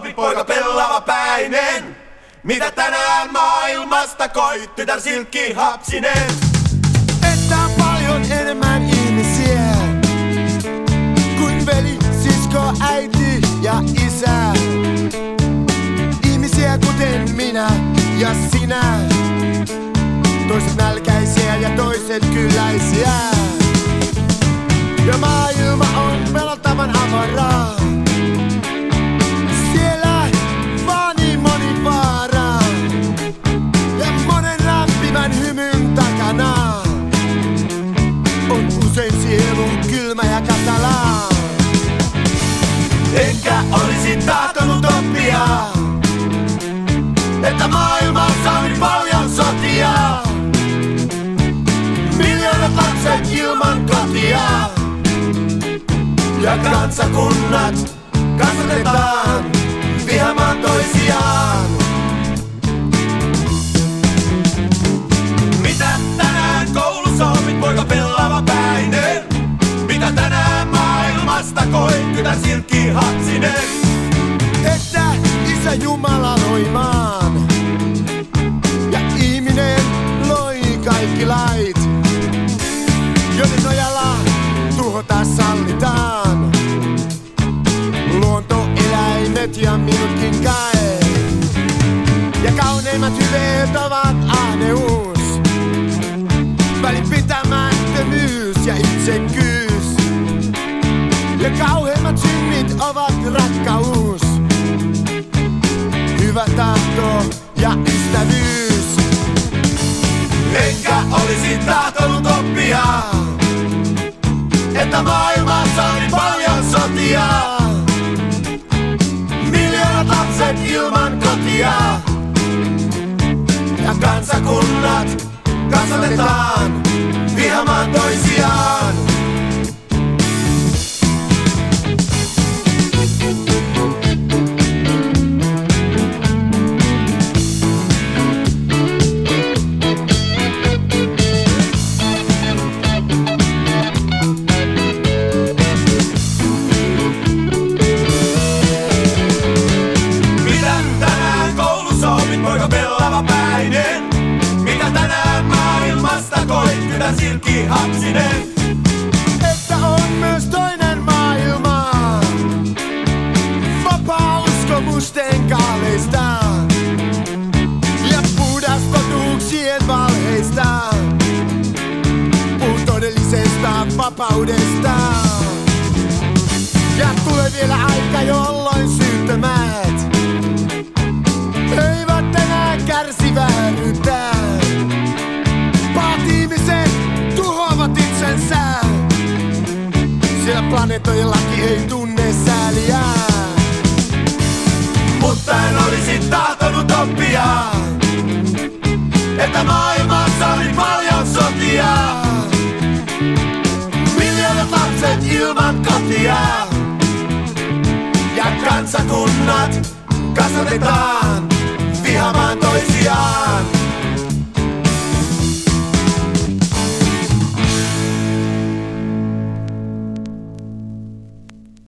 poika pellava päinen. Mitä tänään maailmasta koit, tytär silkki hapsinen? Että on paljon enemmän ihmisiä kuin veli, sisko, äiti ja isä. Ihmisiä kuten minä ja sinä. Toiset nälkäisiä ja toiset kylläisiä. Ja maailma on kylmä ja katalaa. Enkä olisi tahtonut oppia, että maailmassa on paljon sotia. Miljoonat lapset ilman kotia. Ja kansakunnat kasvatetaan vihamaan toisiaan. Mitä tänään koulussa opit, poika pellava päinen? Kytä silkki hatsinen? Että Isä Jumala loi maan ja ihminen loi kaikki lait, joiden nojalla tuhota sallitaan. Luonto, eläimet ja minutkin kai. Ja kauneimmat hyveet ovat ahneus, välinpitämättömyys ja itsekyys. Ja kauheimmat synnit ovat rakkaus, hyvä tahto ja ystävyys. Enkä olisi tahtonut oppia, että maailmassa on niin paljon sotia. Miljoonat lapset ilman kotia. Ja kansakunnat kasvatetaan vihamaan toisiaan. Poika pellava päinen? Mitä tänään maailmasta koit, kylä silkki hapsinen? Että on myös toinen maailma, vapaa uskomusten kaaleista ja puhdas totuuksien valheista. Puhun todellisesta vapaudesta. Ja tulee vielä aika, jolloin syyttömät planeetojen ei tunne sääliä. Mutta en olisi tahtonut oppia, että maailmassa oli paljon sotia. Miljoonat lapset ilman kotia. Ja kansakunnat kasvatetaan vihamaan toisiaan.